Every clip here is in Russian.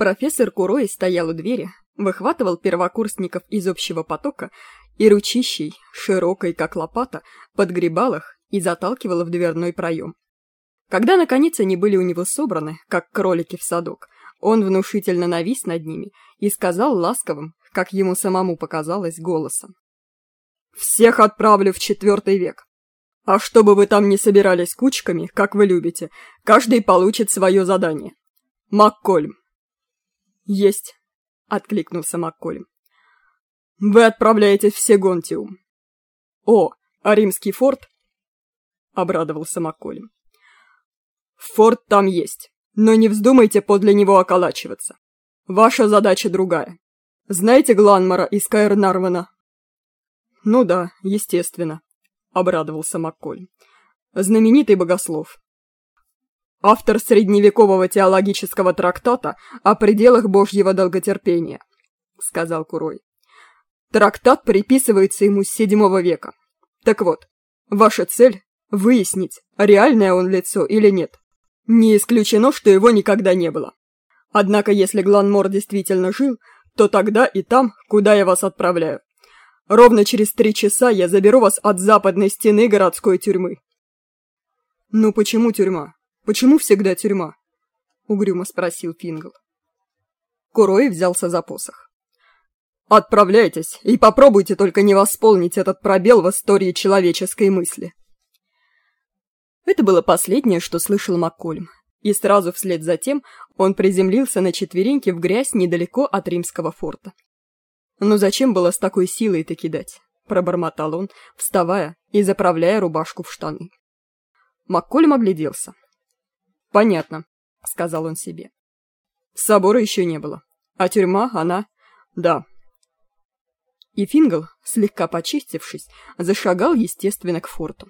Профессор Курой стоял у двери, выхватывал первокурсников из общего потока и ручищей, широкой как лопата, подгребал их и заталкивал в дверной проем. Когда, наконец, они были у него собраны, как кролики в садок, он внушительно навис над ними и сказал ласковым, как ему самому показалось, голосом. «Всех отправлю в четвертый век. А чтобы вы там не собирались кучками, как вы любите, каждый получит свое задание. Маккольм, «Есть», — откликнулся Макколем. «Вы отправляетесь в Сегонтиум». «О, а римский форт?» — обрадовался Макколем. «Форт там есть, но не вздумайте подле него околачиваться. Ваша задача другая. Знаете Гланмара из Каэрнарвана?» «Ну да, естественно», — обрадовался Макколем. «Знаменитый богослов, автор средневекового теологического трактата о пределах Божьего долготерпения», — сказал Курой. «Трактат приписывается ему с седьмого века. Так вот, ваша цель — выяснить, реальное он лицо или нет. Не исключено, что его никогда не было. Однако, если Гланмор действительно жил, то тогда и там, куда я вас отправляю. Ровно через три часа я заберу вас от западной стены городской тюрьмы». «Ну почему тюрьма?» Почему всегда тюрьма?» — угрюмо спросил Фингл. Курой взялся за посох. «Отправляйтесь и попробуйте только не восполнить этот пробел в истории человеческой мысли». Это было последнее, что слышал Маккольм, и сразу вслед за тем он приземлился на четвереньки в грязь недалеко от римского форта. «Ну зачем было с такой силой-то кидать?» — пробормотал он, вставая и заправляя рубашку в штаны. Маккольм огляделся. «Понятно», — сказал он себе. «Собора еще не было. А тюрьма, она... Да». И Фингл, слегка почистившись, зашагал, естественно, к форту.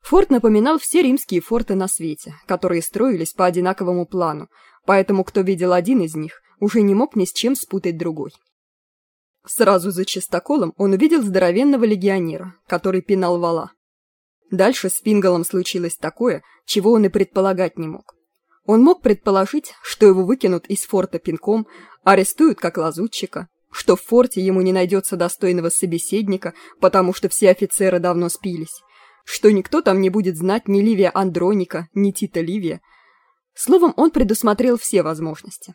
Форт напоминал все римские форты на свете, которые строились по одинаковому плану, поэтому кто видел один из них, уже не мог ни с чем спутать другой. Сразу за чистоколом он увидел здоровенного легионера, который пинал вала. Дальше с Фингалом случилось такое, чего он и предполагать не мог. Он мог предположить, что его выкинут из форта пинком, арестуют как лазутчика, что в форте ему не найдется достойного собеседника, потому что все офицеры давно спились, что никто там не будет знать ни Ливия Андроника, ни Тита Ливия. Словом, он предусмотрел все возможности.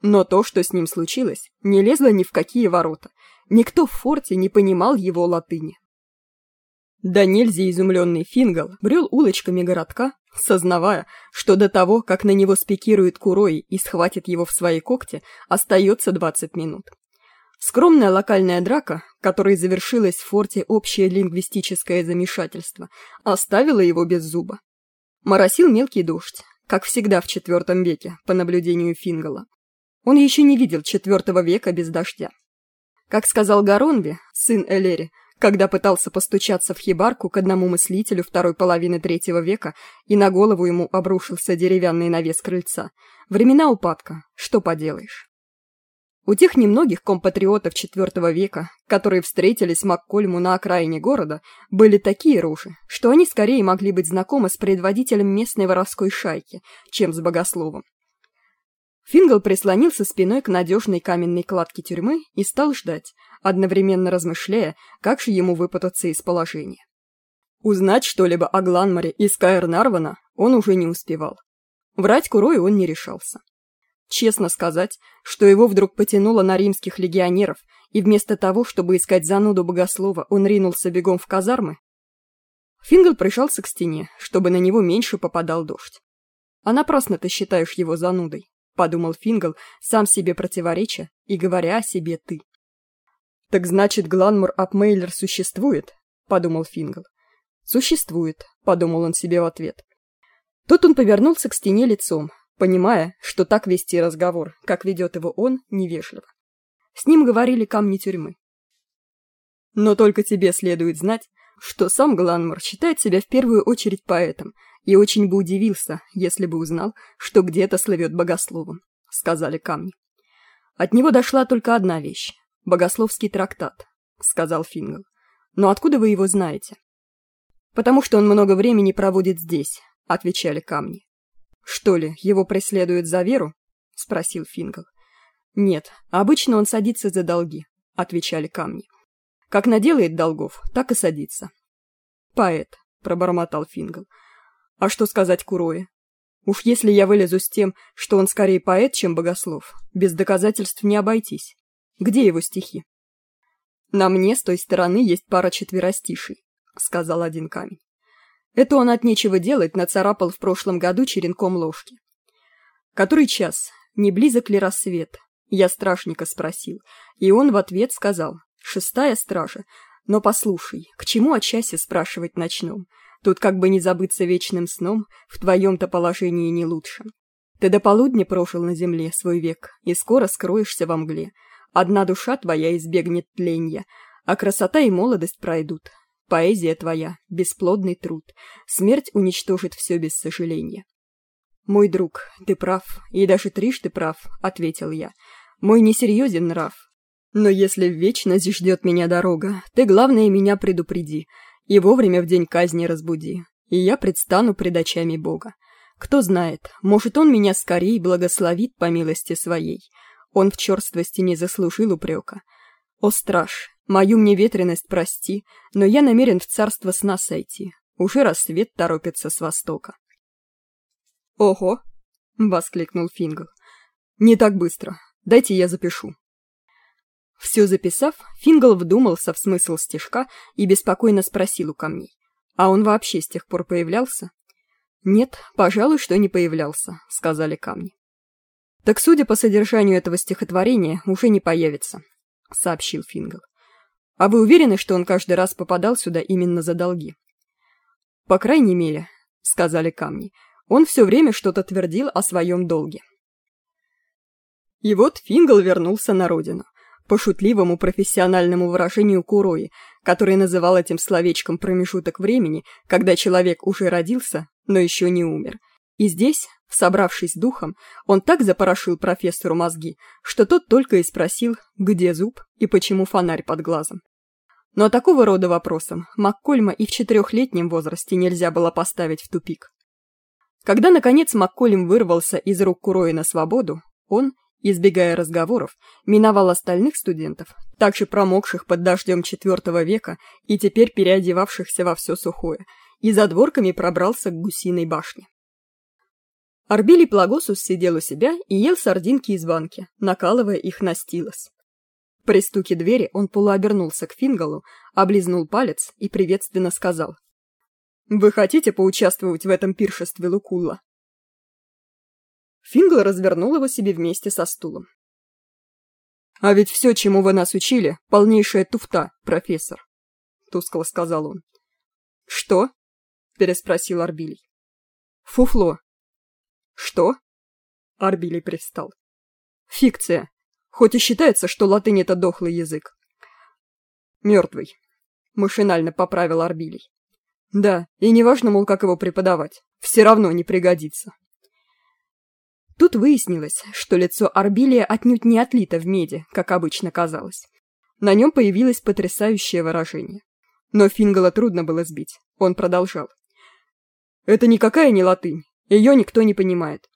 Но то, что с ним случилось, не лезло ни в какие ворота. Никто в форте не понимал его латыни. Да нельзя изумленный Фингал брел улочками городка, сознавая, что до того, как на него спикирует Курой и схватит его в свои когти, остается 20 минут. Скромная локальная драка, которой завершилась в форте общее лингвистическое замешательство, оставила его без зуба. Моросил мелкий дождь, как всегда в IV веке, по наблюдению Фингала. Он еще не видел IV века без дождя. Как сказал Гаронби, сын Элери, когда пытался постучаться в хибарку к одному мыслителю второй половины третьего века, и на голову ему обрушился деревянный навес крыльца. Времена упадка, что поделаешь. У тех немногих компатриотов IV века, которые встретились Маккольму на окраине города, были такие рожи, что они скорее могли быть знакомы с предводителем местной воровской шайки, чем с богословом. Фингал прислонился спиной к надежной каменной кладке тюрьмы и стал ждать, одновременно размышляя, как же ему выпутаться из положения. Узнать что-либо о Гланмаре из Каэр Нарвана он уже не успевал. Врать Курою он не решался. Честно сказать, что его вдруг потянуло на римских легионеров, и вместо того, чтобы искать зануду богослова, он ринулся бегом в казармы, Фингал прижался к стене, чтобы на него меньше попадал дождь. А напрасно ты считаешь его занудой. — подумал Фингал, сам себе противореча и говоря о себе «ты». «Так значит, Гланмур Апмейлер существует?» — подумал Фингал. «Существует», — подумал он себе в ответ. Тут он повернулся к стене лицом, понимая, что так вести разговор, как ведет его он, невежливо. С ним говорили камни тюрьмы. Но только тебе следует знать, что сам Гланмор считает себя в первую очередь поэтом — и очень бы удивился, если бы узнал, что где-то слывет богословом», — сказали камни. От него дошла только одна вещь — богословский трактат, — сказал Фингал. «Но откуда вы его знаете?» «Потому что он много времени проводит здесь», — отвечали камни. «Что ли, его преследуют за веру?» — спросил Фингал. «Нет, обычно он садится за долги», — отвечали камни. «Как наделает долгов, так и садится». «Поэт», — пробормотал Фингал. «А что сказать Курои? Уж если я вылезу с тем, что он скорее поэт, чем богослов, без доказательств не обойтись. Где его стихи?» «На мне с той стороны есть пара четверостишей», — сказал один камень. Это он от нечего делать нацарапал в прошлом году черенком ложки. «Который час? Не близок ли рассвет?» Я страшника спросил, и он в ответ сказал «Шестая стража, но послушай, к чему о часе спрашивать начнем? Тут как бы не забыться вечным сном, в твоем-то положении не лучше. Ты до полудня прожил на земле свой век, и скоро скроешься во мгле. Одна душа твоя избегнет тленья, а красота и молодость пройдут. Поэзия твоя — бесплодный труд, смерть уничтожит все без сожаления. «Мой друг, ты прав, и даже трижды прав», — ответил я. «Мой несерьезен нрав. Но если в вечность ждет меня дорога, ты, главное, меня предупреди, и вовремя в день казни разбуди, и я предстану пред очами Бога. Кто знает, может, он меня скорей благословит по милости своей. Он в черствости не заслужил упрека. О, страж, мою мне ветренность прости, но я намерен в царство сна сойти. Уже рассвет торопится с востока. «Ого!» — воскликнул Фингл. «Не так быстро. Дайте я запишу». Все записав, Фингл вдумался в смысл стишка и беспокойно спросил у камней. «А он вообще с тех пор появлялся?» «Нет, пожалуй, что не появлялся», — сказали камни. «Так, судя по содержанию этого стихотворения, уже не появится», — сообщил Фингл. «А вы уверены, что он каждый раз попадал сюда именно за долги?» «По крайней мере», — сказали камни, — он все время что-то твердил о своем долге. И вот Фингл вернулся на родину. По шутливому профессиональному выражению Курои, который называл этим словечком промежуток времени, когда человек уже родился, но еще не умер. И здесь, собравшись духом, он так запорошил профессору мозги, что тот только и спросил, где зуб и почему фонарь под глазом. Но такого рода вопросом Маккольма и в четырехлетнем возрасте нельзя было поставить в тупик. Когда, наконец, Макколем вырвался из рук Курои на свободу, он, избегая разговоров, миновал остальных студентов, также промокших под дождем четвертого века и теперь переодевавшихся во все сухое, и за дворками пробрался к гусиной башне. Арбилий Плагосус сидел у себя и ел сардинки из банки, накалывая их на стилос. При стуке двери он полуобернулся к Фингалу, облизнул палец и приветственно сказал вы хотите поучаствовать в этом пиршестве Лукула?» Фингл развернул его себе вместе со стулом. «А ведь все, чему вы нас учили, полнейшая туфта, профессор», — тускло сказал он. «Что?» — переспросил Арбилий. «Фуфло». «Что?» — Арбилий привстал. «Фикция. Хоть и считается, что латынь — это дохлый язык». «Мертвый», — машинально поправил Арбилий. Да, и неважно, мол, как его преподавать. Все равно не пригодится. Тут выяснилось, что лицо Арбилия отнюдь не отлито в меди, как обычно казалось. На нем появилось потрясающее выражение. Но Фингала трудно было сбить. Он продолжал. «Это никакая не латынь. Ее никто не понимает.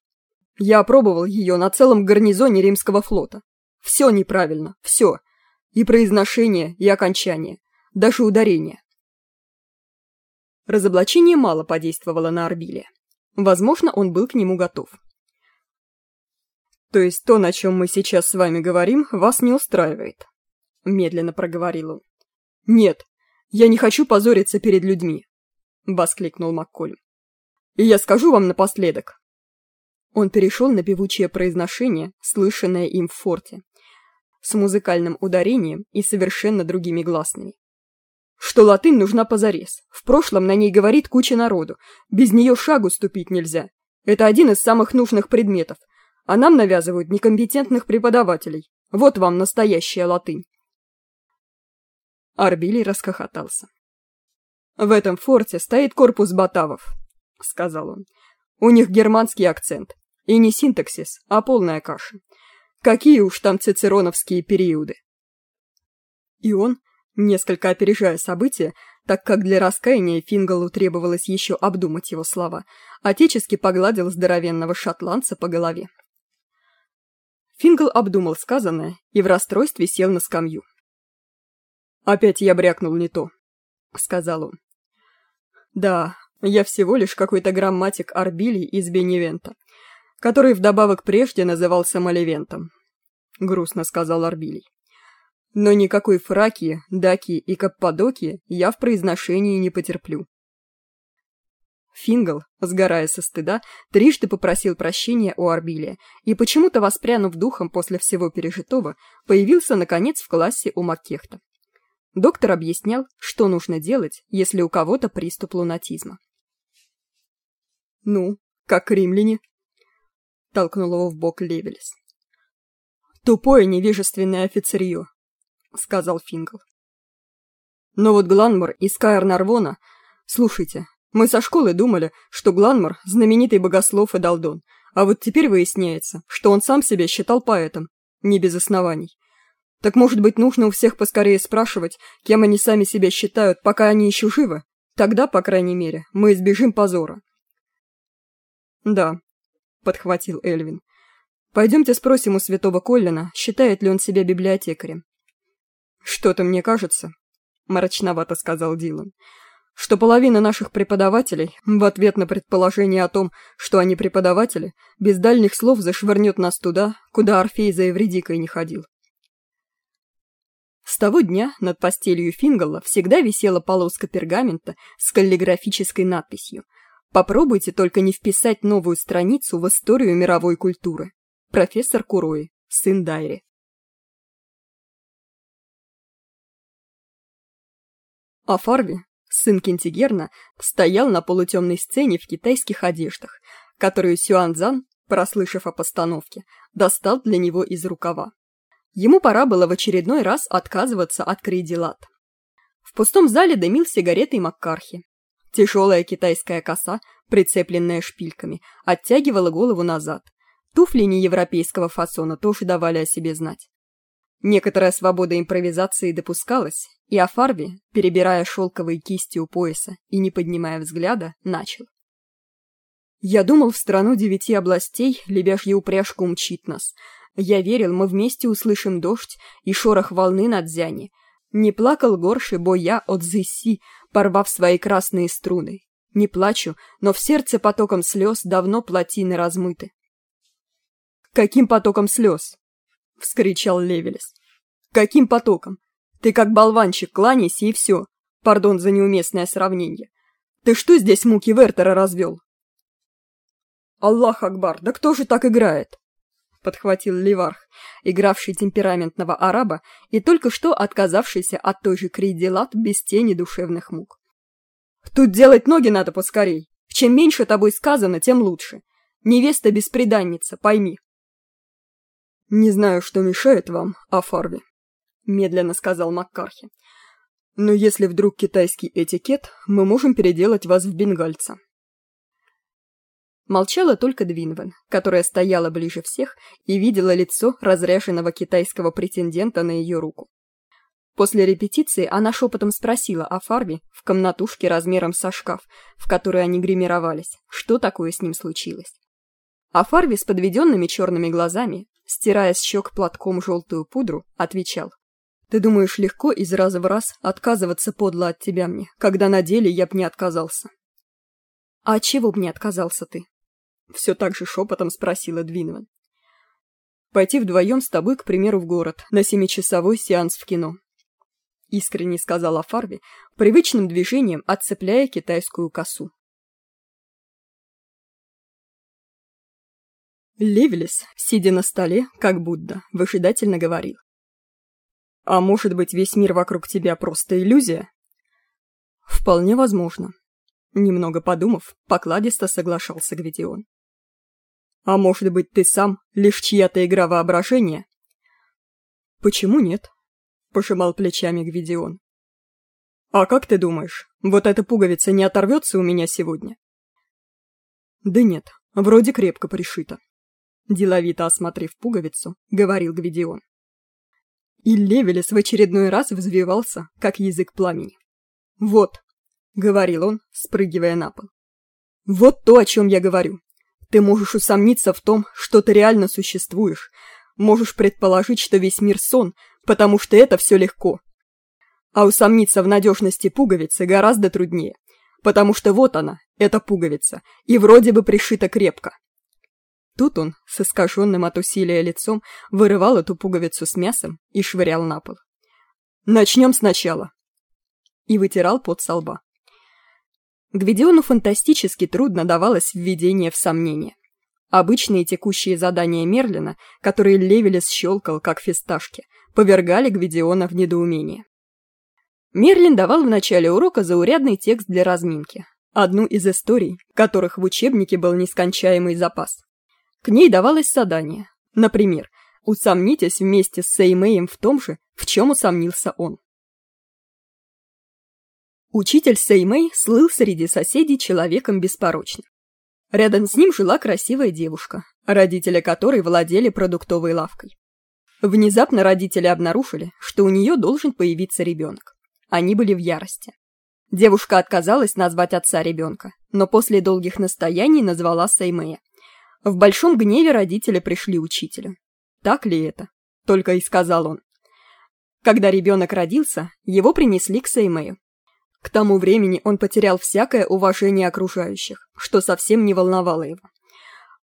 Я опробовал ее на целом гарнизоне римского флота. Все неправильно, все. И произношение, и окончание. Даже ударение. Разоблачение мало подействовало на Арбилия. Возможно, он был к нему готов. «То есть то, на чем мы сейчас с вами говорим, вас не устраивает?» Медленно проговорил он. «Нет, я не хочу позориться перед людьми», — воскликнул Маккольм. «И я скажу вам напоследок». Он перешел на певучее произношение, слышанное им в форте, с музыкальным ударением и совершенно другими гласными что латынь нужна позарез. В прошлом на ней говорит куча народу. Без нее шагу ступить нельзя. Это один из самых нужных предметов. А нам навязывают некомпетентных преподавателей. Вот вам настоящая латынь. Арбилий расхохотался. «В этом форте стоит корпус батавов», — сказал он. «У них германский акцент. И не синтаксис, а полная каша. Какие уж там цицероновские периоды». И он, Несколько опережая события, так как для раскаяния Фингалу требовалось еще обдумать его слова, отечески погладил здоровенного шотландца по голове. Фингл обдумал сказанное и в расстройстве сел на скамью. «Опять я брякнул не то», — сказал он. «Да, я всего лишь какой-то грамматик Арбилий из Беневента, который вдобавок прежде назывался Маливентом», — грустно сказал Арбилий. «Но никакой фракии, даки и каппадоки я в произношении не потерплю. Фингал, сгорая со стыда, трижды попросил прощения у Арбилия и, почему-то воспрянув духом после всего пережитого, появился, наконец, в классе у Маккехта. Доктор объяснял, что нужно делать, если у кого-то приступ лунатизма. «Ну, как римляне?» — толкнул его в бок Левелес. «Тупое невежественное офицерье», — сказал Фингал. «Но вот Гланмор из Каэр Нарвона... Слушайте, мы со школы думали, что Гланмор – знаменитый богослов и долдон, а вот теперь выясняется, что он сам себя считал поэтом, не без оснований. Так может быть нужно у всех поскорее спрашивать, кем они сами себя считают, пока они еще живы? Тогда, по крайней мере, мы избежим позора. Да, подхватил Эльвин. Пойдемте спросим у святого Коллина, считает ли он себя библиотекарем. Что-то мне кажется, мрачновато сказал Дилан, что половина наших преподавателей, в ответ на предположение о том, что они преподаватели, без дальних слов зашвырнет нас туда, куда Орфей за Эвредикой не ходил. С того дня над постелью Фингала всегда висела полоска пергамента с каллиграфической надписью «Попробуйте только не вписать новую страницу в историю мировой культуры. Профессор Курои, сын Дайри». А Фарви, сын Кентигерна, стоял на полутемной сцене в китайских одеждах, которую Сюанзан, прослышав о постановке, достал для него из рукава. Ему пора было в очередной раз отказываться от крейдилат. В пустом зале дымил сигаретой Маккархи. Тяжелая китайская коса, прицепленная шпильками, оттягивала голову назад. Туфли неевропейского фасона тоже давали о себе знать. Некоторая свобода импровизации допускалась, и Афарви, перебирая шелковые кисти у пояса и не поднимая взгляда, начал. «Я думал, в страну девяти областей лебяжья упряжка умчит нас. Я верил, мы вместе услышим дождь и шорох волны над Зяни. Не плакал горше боя от Зыси, порвав свои красные струны. Не плачу, но в сердце потоком слез давно плотины размыты. «Каким потоком слез?» — вскричал Левелес. «Каким потоком? Ты как болванчик, кланяйся и все. Пардон за неуместное сравнение. Ты что здесь муки Вертера развел?» «Аллах Акбар, да кто же так играет?» подхватил Ливарх, игравший темпераментного араба и только что отказавшийся от той же крейдилат без тени душевных мук. «Тут делать ноги надо поскорей. Чем меньше тобой сказано, тем лучше. Невеста бесприданница, пойми». «Не знаю, что мешает вам, Афарви», — медленно сказал Маккархи. «Но если вдруг китайский этикет, мы можем переделать вас в бенгальца». Молчала только Двинвен, которая стояла ближе всех и видела лицо разряженного китайского претендента на ее руку. После репетиции она шепотом спросила о Фарби в комнатушке размером со шкаф, в которой они гримировались, что такое с ним случилось. А Фарви с подведенными черными глазами, стирая с щек платком желтую пудру, отвечал. «Ты думаешь, легко из раза в раз отказываться подло от тебя мне, когда на деле я б не отказался?» «А чего б не отказался ты?» Все так же шепотом спросила Двинован. «Пойти вдвоем с тобой, к примеру, в город, на семичасовой сеанс в кино», искренне сказала Фарви, привычным движением отцепляя китайскую косу. Левелес, сидя на столе, как Будда, выжидательно говорил. «А может быть, весь мир вокруг тебя просто иллюзия?» «Вполне возможно». Немного подумав, покладисто соглашался Гвидион. «А может быть, ты сам лишь чья-то игра воображения?» «Почему нет?» — пожимал плечами Гвидион. «А как ты думаешь, вот эта пуговица не оторвется у меня сегодня?» «Да нет, вроде крепко пришита», деловито осмотрев пуговицу, говорил Гвидион. И Левелес в очередной раз взвивался, как язык пламени. «Вот», — говорил он, спрыгивая на пол. «Вот то, о чем я говорю. Ты можешь усомниться в том, что ты реально существуешь. можешь предположить, что весь мир сон, потому что это все легко. А усомниться в надежности пуговицы гораздо труднее, потому что вот она, эта пуговица, и вроде бы пришита крепко. Тут он, с искаженным от усилия лицом, вырывал эту пуговицу с мясом и швырял на пол. «Начнем сначала!» И вытирал пот со лба. Гвидиону фантастически трудно давалось введение в сомнение. Обычные текущие задания Мерлина, которые Левелес щелкал, как фисташки, повергали Гвидиона в недоумение. Мерлин давал в начале урока заурядный текст для разминки, одну из историй, которых в учебнике был нескончаемый запас. К ней давалось задание. Например, усомнитесь вместе с Сеймеем в том же, в чем усомнился он. Учитель Сеймей слыл среди соседей человеком беспорочным. Рядом с ним жила красивая девушка, родители которой владели продуктовой лавкой. Внезапно родители обнаружили, что у нее должен появиться ребенок. Они были в ярости. Девушка отказалась назвать отца ребенка, но после долгих настояний назвала Сеймея. В большом гневе родители пришли учителю. Так ли это? Только и сказал он. Когда ребенок родился, его принесли к Сеймею. К тому времени он потерял всякое уважение окружающих, что совсем не волновало его.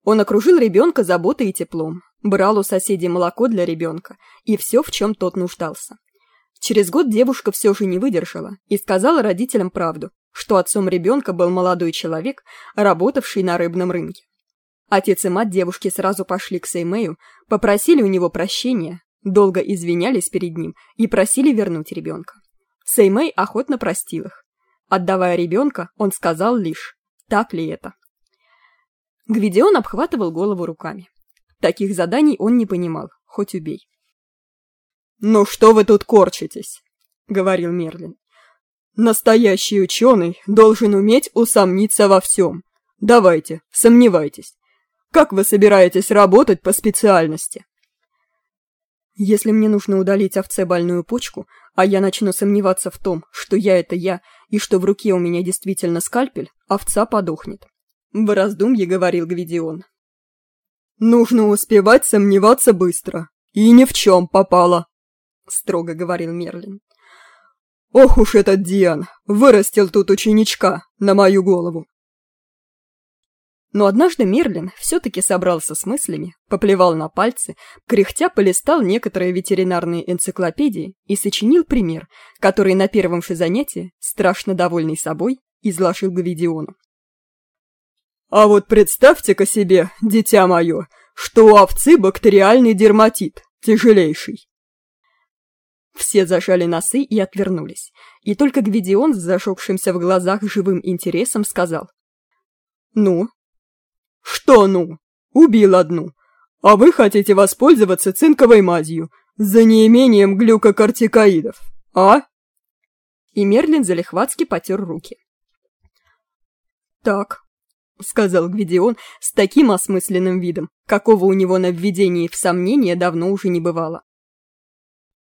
Он окружил ребенка заботой и теплом, брал у соседей молоко для ребенка и все, в чем тот нуждался. Через год девушка все же не выдержала и сказала родителям правду, что отцом ребенка был молодой человек, работавший на рыбном рынке. Отец и мать девушки сразу пошли к Сеймею, попросили у него прощения, долго извинялись перед ним и просили вернуть ребенка. Сеймей охотно простил их. Отдавая ребенка, он сказал лишь «Так ли это?». Гвидион обхватывал голову руками. Таких заданий он не понимал, хоть убей. «Ну что вы тут корчитесь?» — говорил Мерлин. «Настоящий ученый должен уметь усомниться во всем. Давайте, сомневайтесь. Как вы собираетесь работать по специальности? Если мне нужно удалить овце больную почку, а я начну сомневаться в том, что я это я, и что в руке у меня действительно скальпель, овца подохнет. В раздумье говорил Гвидион. Нужно успевать сомневаться быстро. И ни в чем попало, строго говорил Мерлин. Ох уж этот Диан, вырастил тут ученичка на мою голову. Но однажды Мерлин все-таки собрался с мыслями, поплевал на пальцы, кряхтя полистал некоторые ветеринарные энциклопедии и сочинил пример, который на первом же занятии, страшно довольный собой, изложил Гавидиону. «А вот представьте-ка себе, дитя мое, что у овцы бактериальный дерматит, тяжелейший». Все зажали носы и отвернулись, и только Гвидион с зашокшимся в глазах живым интересом сказал. «Ну, «Что ну? Убил одну. А вы хотите воспользоваться цинковой мазью за неимением глюкокортикоидов, а?» И Мерлин залихватски потер руки. «Так», — сказал Гвидион с таким осмысленным видом, какого у него на введении в сомнение давно уже не бывало.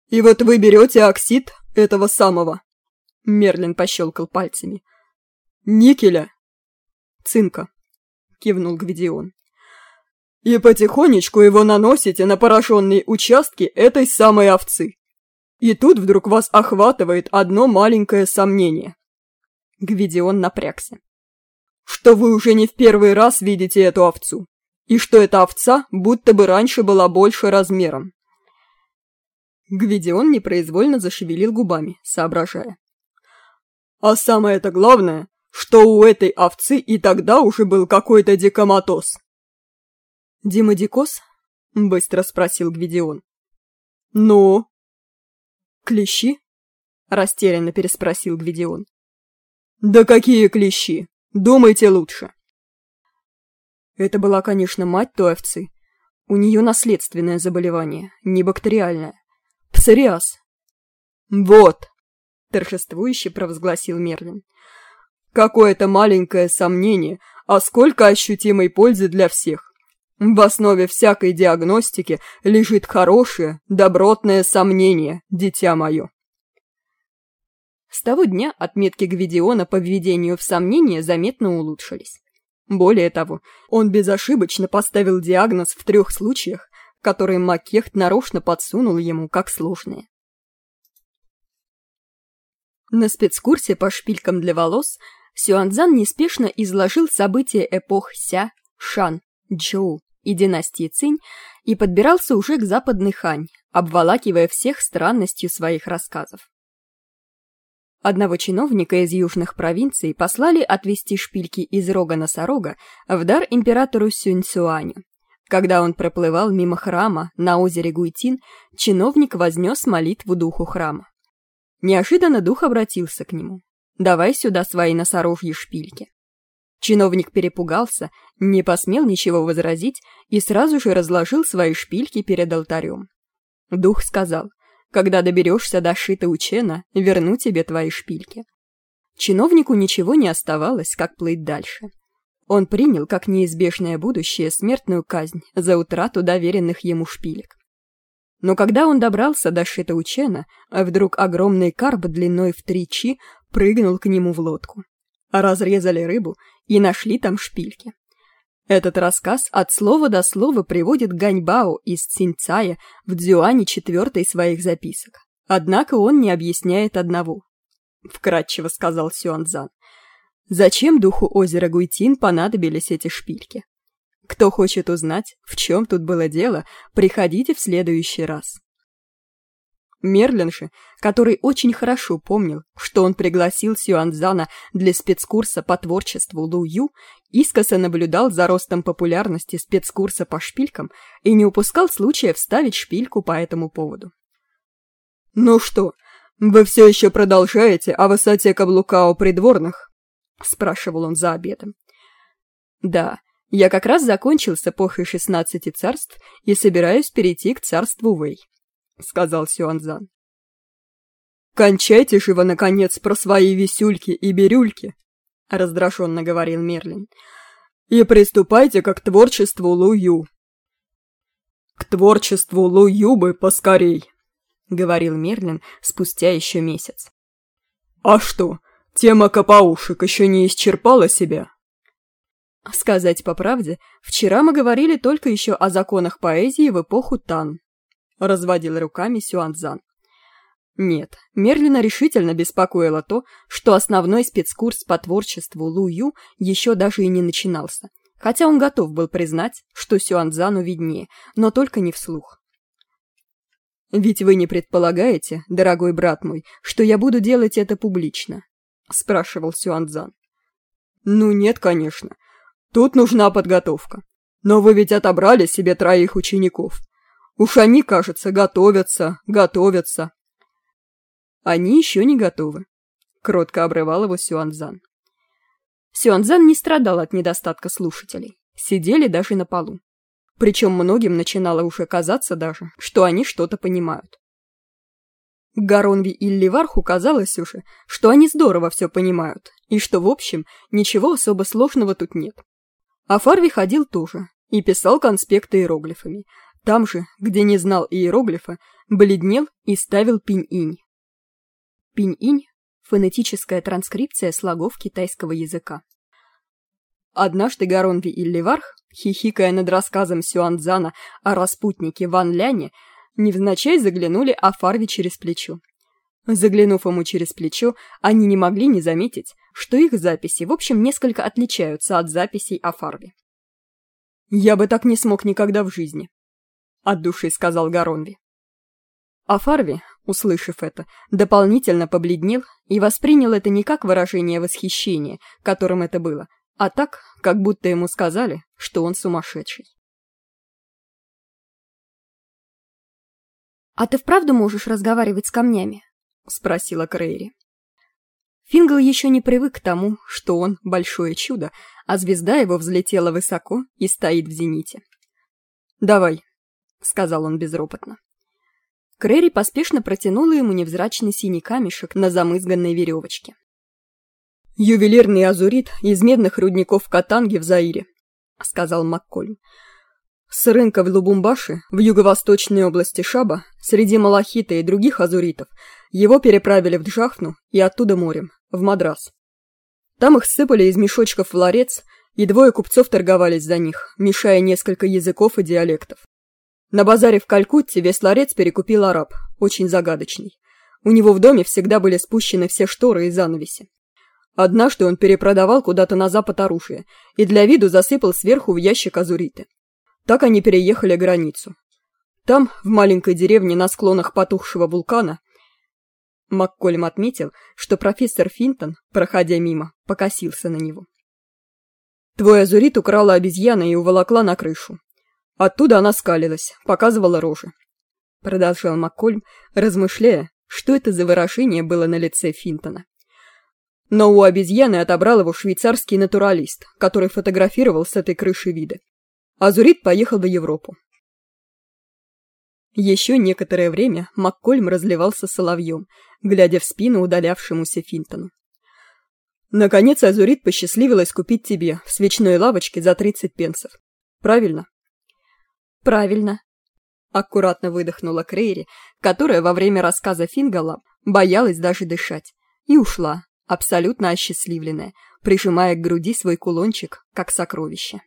«И вот вы берете оксид этого самого», — Мерлин пощелкал пальцами, — «никеля, цинка, кивнул Гвидион. «И потихонечку его наносите на пораженные участки этой самой овцы. И тут вдруг вас охватывает одно маленькое сомнение». Гвидион напрягся. «Что вы уже не в первый раз видите эту овцу, и что эта овца будто бы раньше была больше размером». Гвидион непроизвольно зашевелил губами, соображая. «А самое-то главное, что у этой овцы и тогда уже был какой-то дикоматоз. «Димодикоз?» — быстро спросил Гвидион. «Ну?» «Клещи?» — растерянно переспросил Гвидион. «Да какие клещи? Думайте лучше!» Это была, конечно, мать той овцы. У нее наследственное заболевание, не бактериальное. Псориаз. «Вот!» — торжествующе провозгласил Мерлин. Какое-то маленькое сомнение, а сколько ощутимой пользы для всех. В основе всякой диагностики лежит хорошее, добротное сомнение, дитя мое. С того дня отметки Гвидиона по введению в сомнение заметно улучшились. Более того, он безошибочно поставил диагноз в трех случаях, которые Маккехт нарочно подсунул ему как сложные. На спецкурсе по шпилькам для волос Сюанзан неспешно изложил события эпох Ся, Шан, Джоу и династии Цинь и подбирался уже к западной Хань, обволакивая всех странностью своих рассказов. Одного чиновника из южных провинций послали отвезти шпильки из рога носорога в дар императору Сюньцюаню. Когда он проплывал мимо храма на озере Гуйтин, чиновник вознес молитву духу храма. Неожиданно дух обратился к нему. «Давай сюда свои носорожьи шпильки». Чиновник перепугался, не посмел ничего возразить и сразу же разложил свои шпильки перед алтарем. Дух сказал, когда доберешься до Шита Учена, верну тебе твои шпильки. Чиновнику ничего не оставалось, как плыть дальше. Он принял как неизбежное будущее смертную казнь за утрату доверенных ему шпилек. Но когда он добрался до Шита Учена, вдруг огромный карп длиной в три чи прыгнул к нему в лодку. Разрезали рыбу и нашли там шпильки. Этот рассказ от слова до слова приводит Ганьбао из Цинцая в Дзюане четвертой своих записок. Однако он не объясняет одного. Вкратчиво сказал Сюанзан. Зачем духу озера Гуйтин понадобились эти шпильки? Кто хочет узнать, в чем тут было дело, приходите в следующий раз. Мерлин же, который очень хорошо помнил, что он пригласил Сюанзана для спецкурса по творчеству Лу Ю, искоса наблюдал за ростом популярности спецкурса по шпилькам и не упускал случая вставить шпильку по этому поводу. «Ну что, вы все еще продолжаете о высоте каблука у придворных?» – спрашивал он за обедом. «Да, я как раз закончил с эпохой шестнадцати царств и собираюсь перейти к царству Вэй», — сказал Сюанзан. «Кончайте же вы, наконец, про свои висюльки и бирюльки», — раздраженно говорил Мерлин, «и приступайте к творчеству Лую». «К творчеству Лую бы поскорей», — говорил Мерлин спустя еще месяц. «А что, тема капаушек еще не исчерпала себя?» Сказать по правде, вчера мы говорили только еще о законах поэзии в эпоху Тан, разводил руками Сюанзан. Нет, Мерлина решительно беспокоило то, что основной спецкурс по творчеству Лу Ю еще даже и не начинался, хотя он готов был признать, что Сюанзану виднее, но только не вслух. «Ведь вы не предполагаете, дорогой брат мой, что я буду делать это публично?» – спрашивал Сюанзан. «Ну нет, конечно. Тут нужна подготовка. Но вы ведь отобрали себе троих учеников. Уж они, кажется, готовятся, готовятся. Они еще не готовы. Кротко обрывал его Сюанзан. Сюанзан не страдал от недостатка слушателей. Сидели даже на полу. Причем многим начинало уже казаться даже, что они что-то понимают. Гаронви и Ливарху казалось уже, что они здорово все понимают, и что, в общем, ничего особо сложного тут нет. А Фарви ходил тоже и писал конспекты иероглифами, там же, где не знал иероглифа, бледнел и ставил пинь-инь. Пинь-инь – фонетическая транскрипция слогов китайского языка. Однажды Гаронви и Ливарх, хихикая над рассказом Сюанзана о распутнике Ван Ляне, невзначай заглянули Афарви через плечо. Заглянув ему через плечо, они не могли не заметить, что их записи, в общем, несколько отличаются от записей Афарви. «Я бы так не смог никогда в жизни», — от души сказал Гаронви. А Фарви, услышав это, дополнительно побледнел и воспринял это не как выражение восхищения, которым это было, а так, как будто ему сказали, что он сумасшедший. «А ты вправду можешь разговаривать с камнями?» — спросила Крейри. Фингл еще не привык к тому, что он — большое чудо, а звезда его взлетела высоко и стоит в зените. «Давай», — сказал он безропотно. Крэри поспешно протянула ему невзрачный синий камешек на замызганной веревочке. «Ювелирный азурит из медных рудников Катанги в Заире», — сказал Маккольм. «С рынка в Лубумбаши, в юго-восточной области Шаба, среди малахита и других азуритов, его переправили в Джахну и оттуда морем, в Мадрас. Там их сыпали из мешочков в ларец, и двое купцов торговались за них, мешая несколько языков и диалектов. На базаре в Калькутте весь ларец перекупил араб, очень загадочный. У него в доме всегда были спущены все шторы и занавеси. Однажды он перепродавал куда-то на запад оружие и для виду засыпал сверху в ящик азуриты. Так они переехали границу. Там, в маленькой деревне на склонах потухшего вулкана, Макколем отметил, что профессор Финтон, проходя мимо, покосился на него. «Твой азурит украла обезьяна и уволокла на крышу. Оттуда она скалилась, показывала рожи. Продолжал Маккольм, размышляя, что это за выражение было на лице Финтона. Но у обезьяны отобрал его швейцарский натуралист, который фотографировал с этой крыши виды. Азурит поехал в Европу. Еще некоторое время Маккольм разливался соловьем, глядя в спину удалявшемуся Финтону. Наконец Азурит посчастливилась купить тебе в свечной лавочке за 30 пенсов. Правильно? Правильно. Аккуратно выдохнула Крейри, которая во время рассказа Фингала боялась даже дышать, и ушла, абсолютно осчастливленная, прижимая к груди свой кулончик, как сокровище.